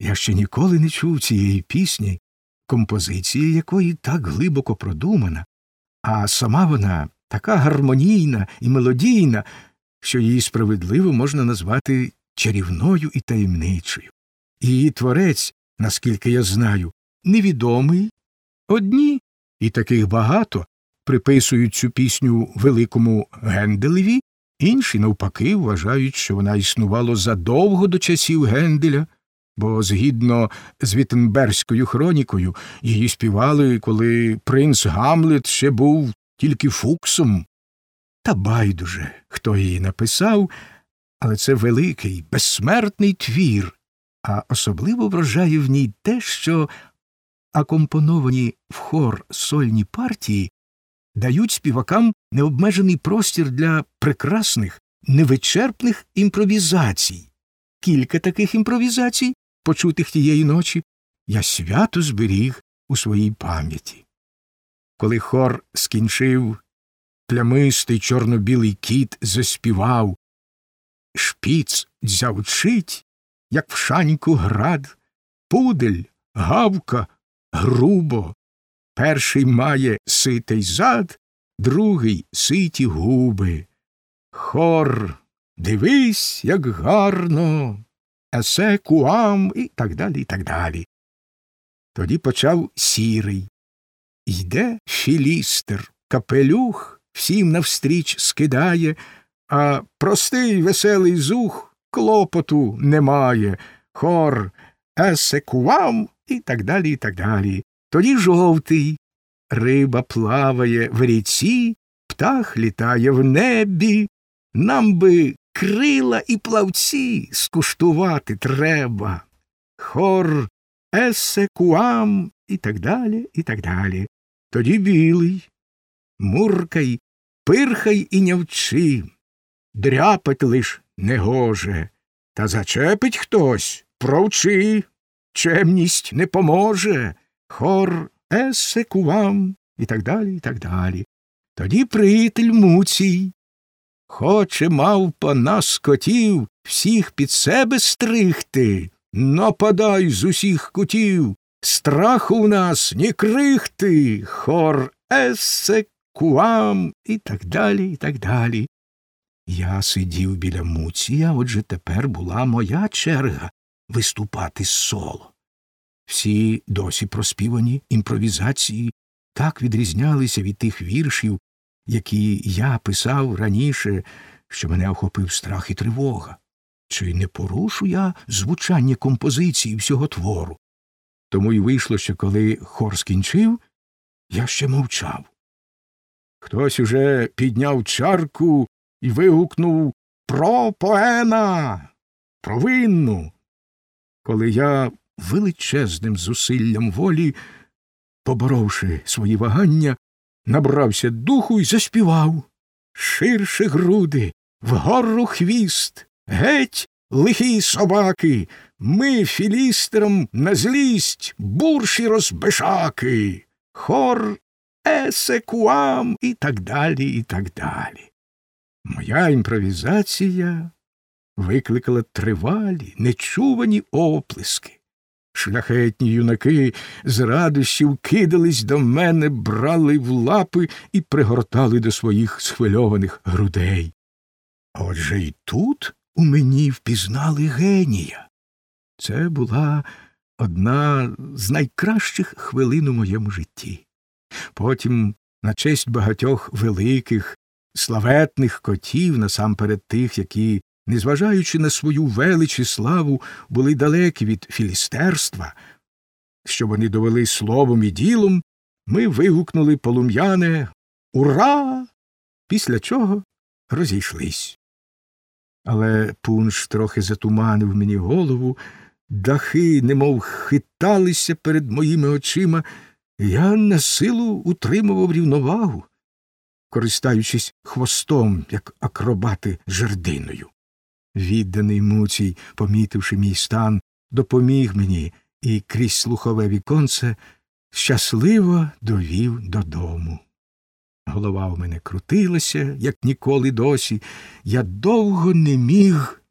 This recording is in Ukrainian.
Я ще ніколи не чув цієї пісні, композиція якої так глибоко продумана, а сама вона така гармонійна і мелодійна, що її справедливо можна назвати чарівною і таємничою. Її творець, наскільки я знаю, невідомий. Одні, і таких багато, приписують цю пісню великому Генделеві, інші, навпаки, вважають, що вона існувала задовго до часів Генделя, бо, згідно з Віттенберзькою хронікою, її співали, коли принц Гамлет ще був тільки фуксом. Та байдуже, хто її написав, але це великий, безсмертний твір, а особливо вражає в ній те, що акомпоновані в хор сольні партії дають співакам необмежений простір для прекрасних, невичерпних імпровізацій. Кілька таких імпровізацій, почутих тієї ночі, я свято зберіг у своїй пам'яті. Коли хор скінчив, плямистий чорно-білий кіт заспівав Шпіц дзявчить, як в шаньку град, пудель, гавка, грубо, Перший має ситий зад, другий ситі губи. Хор, дивись, як гарно, есе куам і так далі, і так далі. Тоді почав сірий. Йде філістер, капелюх всім навстріч скидає, а простий веселий зух клопоту немає. Хор, есе куам і так далі, і так далі. Тоді жовтий. Риба плаває в ріці, птах літає в небі. Нам би крила і плавці скуштувати треба. Хор есекуам і так далі, і так далі. Тоді білий. Муркай, пирхай і нявчи. Дряпать лиш негоже. Та зачепить хтось, провчи. Чемність не поможе хор есекувам і так далі, і так далі. Тоді приятель Муцій. Хоче мавпа нас котів всіх під себе стригти, нападай з усіх кутів, страху в нас ні крихти, хор есекуам і так далі, і так далі. Я сидів біля Муція, отже тепер була моя черга виступати з соло. Всі досі проспівані імпровізації так відрізнялися від тих віршів, які я писав раніше, що мене охопив страх і тривога. Чи не порушу я звучання композиції всього твору? Тому й вийшло, що коли хор скінчив, я ще мовчав. Хтось уже підняв чарку і вигукнув Про поена, провинну. Коли я величезним зусиллям волі, поборовши свої вагання, набрався духу і заспівав ширше груди, вгору хвіст, геть лихі собаки, ми філістерам на злість, бурші розбишаки, хор есекуам і так далі, і так далі. Моя імпровізація викликала тривалі, нечувані оплески. Шляхетні юнаки з радощів кидались до мене, брали в лапи і пригортали до своїх схвильованих грудей. Отже й тут у мені впізнали генія. Це була одна з найкращих хвилин у моєму житті. Потім, на честь багатьох великих, славетних котів, насамперед тих, які незважаючи на свою велич і славу, були далекі від філістерства, що вони довели словом і ділом, ми вигукнули полум'яне Ура! Після чого розійшлись. Але пунш трохи затуманив мені голову, дахи, немов хиталися перед моїми очима, і я на силу утримував рівновагу, користаючись хвостом, як акробати жердиною. Відданий муцій, помітивши мій стан, допоміг мені і крізь слухове віконце щасливо довів додому. Голова у мене крутилася, як ніколи досі. Я довго не міг